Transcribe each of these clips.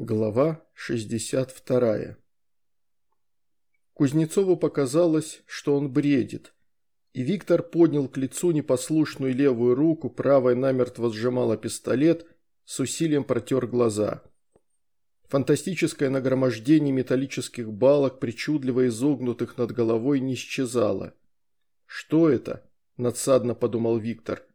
Глава 62 Кузнецову показалось, что он бредит, и Виктор поднял к лицу непослушную левую руку, правая намертво сжимала пистолет, с усилием протер глаза. Фантастическое нагромождение металлических балок, причудливо изогнутых над головой, не исчезало. «Что это?» – надсадно подумал Виктор.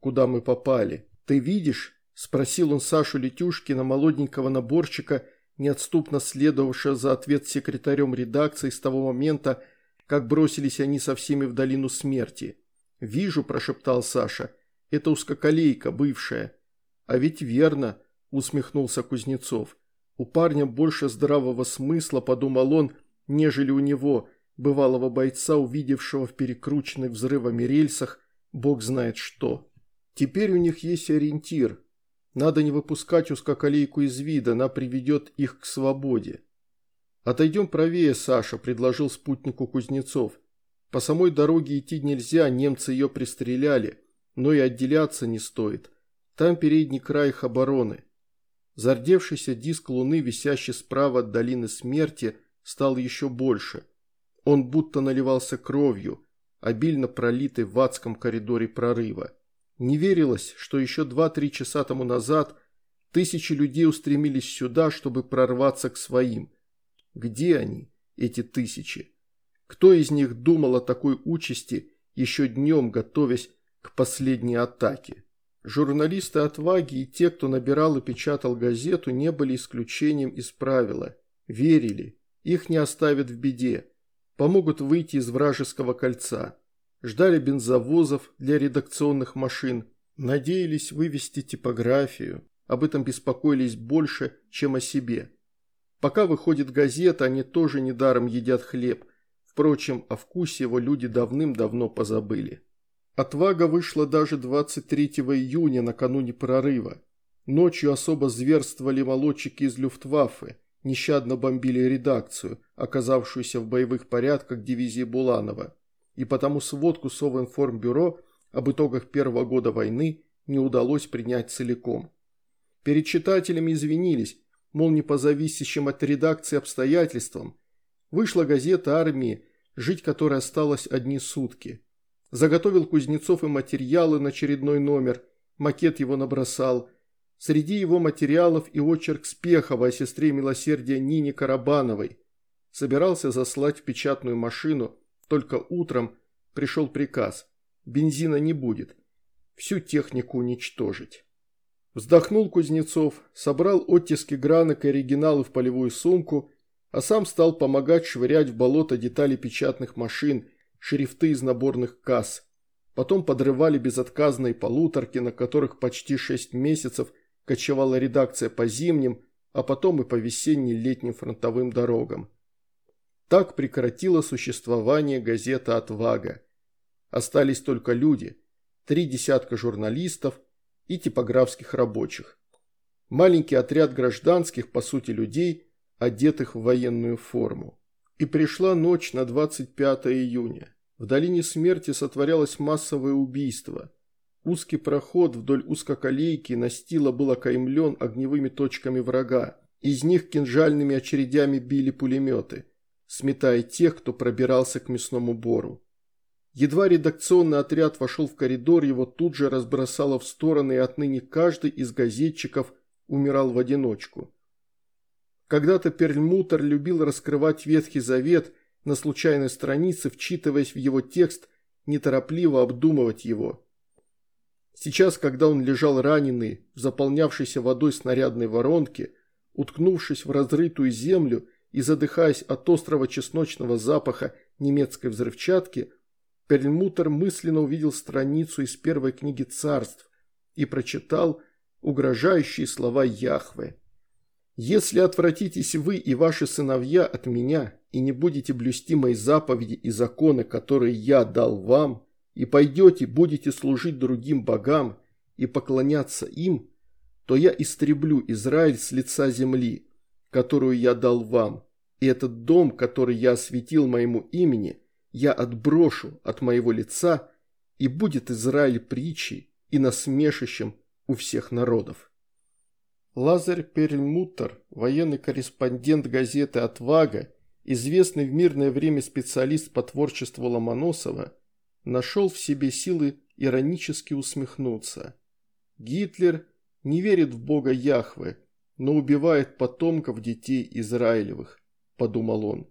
«Куда мы попали? Ты видишь?» – спросил он Сашу Летюшкина, молоденького наборщика, неотступно следовавшего за ответ секретарем редакции с того момента, как бросились они со всеми в долину смерти. «Вижу», – прошептал Саша, – «это узкоколейка, бывшая». «А ведь верно», – усмехнулся Кузнецов. «У парня больше здравого смысла», – подумал он, – нежели у него, бывалого бойца, увидевшего в перекрученных взрывами рельсах, бог знает что. Теперь у них есть ориентир, надо не выпускать узкоколейку из вида, она приведет их к свободе. «Отойдем правее, Саша», – предложил спутнику Кузнецов. «По самой дороге идти нельзя, немцы ее пристреляли, но и отделяться не стоит. Там передний край их обороны». Зардевшийся диск луны, висящий справа от долины смерти, стал еще больше. Он будто наливался кровью, обильно пролитой в адском коридоре прорыва. Не верилось, что еще два-три часа тому назад тысячи людей устремились сюда, чтобы прорваться к своим. Где они, эти тысячи? Кто из них думал о такой участи, еще днем готовясь к последней атаке? Журналисты «Отваги» и те, кто набирал и печатал газету, не были исключением из правила. Верили, их не оставят в беде, помогут выйти из вражеского кольца ждали бензовозов для редакционных машин, надеялись вывести типографию, об этом беспокоились больше, чем о себе. Пока выходит газета, они тоже недаром едят хлеб, впрочем, о вкусе его люди давным-давно позабыли. Отвага вышла даже 23 июня, накануне прорыва. Ночью особо зверствовали молодчики из Люфтваффе, нещадно бомбили редакцию, оказавшуюся в боевых порядках дивизии Буланова и потому сводку Совинформбюро об итогах первого года войны не удалось принять целиком. Перед читателями извинились, мол, не по зависящим от редакции обстоятельствам. Вышла газета армии, жить которой осталось одни сутки. Заготовил Кузнецов и материалы на очередной номер, макет его набросал. Среди его материалов и очерк Спехова о сестре милосердия Нине Карабановой. Собирался заслать в печатную машину – только утром пришел приказ. Бензина не будет. Всю технику уничтожить. Вздохнул Кузнецов, собрал оттиски гранок и оригиналы в полевую сумку, а сам стал помогать швырять в болото детали печатных машин, шрифты из наборных касс. Потом подрывали безотказные полуторки, на которых почти шесть месяцев кочевала редакция по зимним, а потом и по весенне-летним фронтовым дорогам. Так прекратила существование газета «Отвага». Остались только люди, три десятка журналистов и типографских рабочих. Маленький отряд гражданских, по сути, людей, одетых в военную форму. И пришла ночь на 25 июня. В долине смерти сотворялось массовое убийство. Узкий проход вдоль узкоколейки настила был окаймлен огневыми точками врага. Из них кинжальными очередями били пулеметы – сметая тех, кто пробирался к мясному бору. Едва редакционный отряд вошел в коридор, его тут же разбросало в стороны, и отныне каждый из газетчиков умирал в одиночку. Когда-то Перльмутер любил раскрывать Ветхий Завет на случайной странице, вчитываясь в его текст, неторопливо обдумывать его. Сейчас, когда он лежал раненый в заполнявшейся водой снарядной воронке, уткнувшись в разрытую землю, и задыхаясь от острого чесночного запаха немецкой взрывчатки, Перльмутер мысленно увидел страницу из первой книги царств и прочитал угрожающие слова Яхве. «Если отвратитесь вы и ваши сыновья от меня и не будете блюсти мои заповеди и законы, которые я дал вам, и пойдете, будете служить другим богам и поклоняться им, то я истреблю Израиль с лица земли, которую я дал вам, и этот дом, который я осветил моему имени, я отброшу от моего лица, и будет Израиль притчей и насмешищем у всех народов. Лазарь Перельмуттер, военный корреспондент газеты «Отвага», известный в мирное время специалист по творчеству Ломоносова, нашел в себе силы иронически усмехнуться. Гитлер не верит в бога Яхве, но убивает потомков детей Израилевых, подумал он.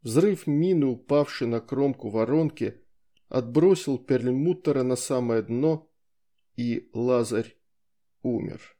Взрыв мины, упавший на кромку воронки, отбросил Перльмуттера на самое дно, и Лазарь умер.